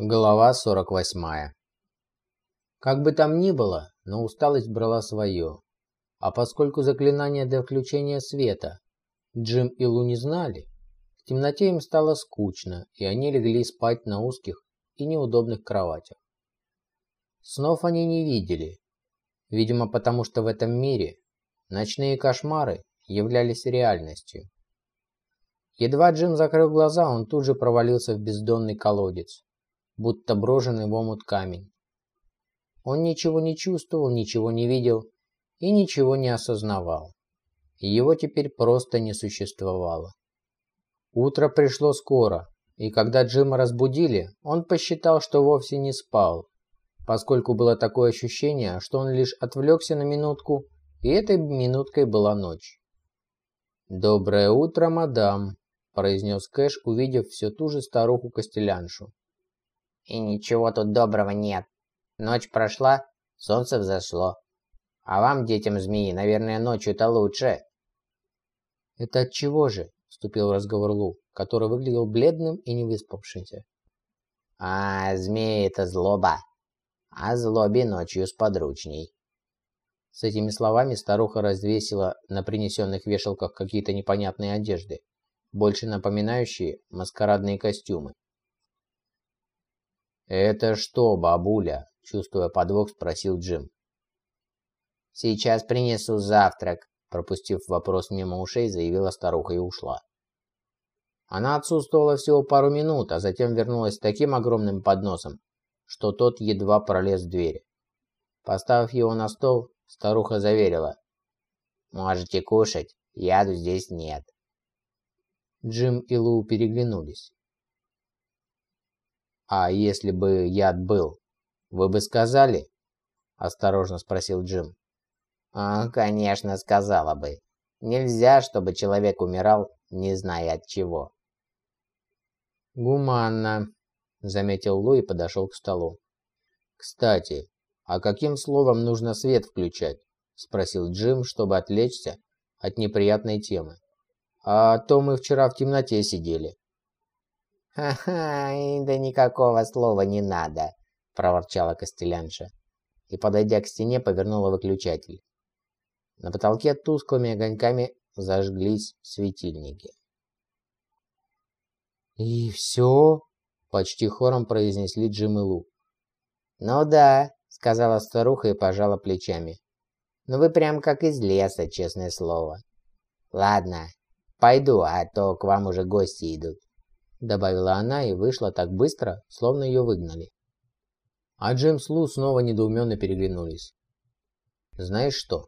Глава 48. Как бы там ни было, но усталость брала свое. А поскольку заклинание для включения света Джим и Лу не знали, в темноте им стало скучно, и они легли спать на узких и неудобных кроватях. Снов они не видели, видимо потому что в этом мире ночные кошмары являлись реальностью. Едва Джим закрыл глаза, он тут же провалился в бездонный колодец будто брошенный в омут камень. Он ничего не чувствовал, ничего не видел и ничего не осознавал. Его теперь просто не существовало. Утро пришло скоро, и когда Джима разбудили, он посчитал, что вовсе не спал, поскольку было такое ощущение, что он лишь отвлекся на минутку, и этой минуткой была ночь. «Доброе утро, мадам», – произнес Кэш, увидев все ту же старуху-костеляншу. И ничего тут доброго нет. Ночь прошла, солнце взошло. А вам, детям змеи, наверное, ночью-то лучше. Это от чего же? Вступил в разговор Лу, который выглядел бледным и невыспавшимся. А, змеи это злоба. А злобе ночью сподручней. С этими словами старуха развесила на принесенных вешалках какие-то непонятные одежды, больше напоминающие маскарадные костюмы. «Это что, бабуля?» – чувствуя подвох, спросил Джим. «Сейчас принесу завтрак», – пропустив вопрос мимо ушей, заявила старуха и ушла. Она отсутствовала всего пару минут, а затем вернулась с таким огромным подносом, что тот едва пролез в дверь. Поставив его на стол, старуха заверила. «Можете кушать, яду здесь нет». Джим и Лу переглянулись. «А если бы яд был, вы бы сказали?» – осторожно спросил Джим. «А, конечно, сказала бы. Нельзя, чтобы человек умирал, не зная от чего». «Гуманно», – заметил Лу и подошел к столу. «Кстати, а каким словом нужно свет включать?» – спросил Джим, чтобы отвлечься от неприятной темы. «А то мы вчера в темноте сидели». «Ха-ха, да никакого слова не надо», – проворчала Костелянша. И, подойдя к стене, повернула выключатель. На потолке тусклыми огоньками зажглись светильники. «И все?» – почти хором произнесли Джим и Лу. «Ну да», – сказала старуха и пожала плечами. «Ну вы прям как из леса, честное слово. Ладно, пойду, а то к вам уже гости идут». Добавила она и вышла так быстро, словно ее выгнали. А Джим с Лу снова недоуменно переглянулись. «Знаешь что?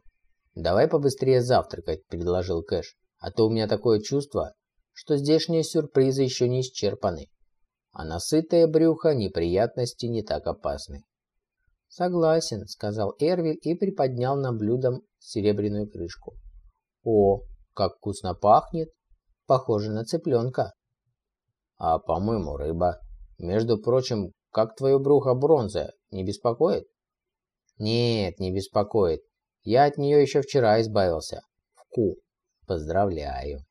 Давай побыстрее завтракать», – предложил Кэш. «А то у меня такое чувство, что здешние сюрпризы еще не исчерпаны. А насытое брюхо неприятности не так опасны». «Согласен», – сказал Эрвиль и приподнял на блюдом серебряную крышку. «О, как вкусно пахнет! Похоже на цыпленка». А, по-моему, рыба. Между прочим, как твое брюхо бронза, не беспокоит? Нет, не беспокоит. Я от нее еще вчера избавился. Вку. Поздравляю.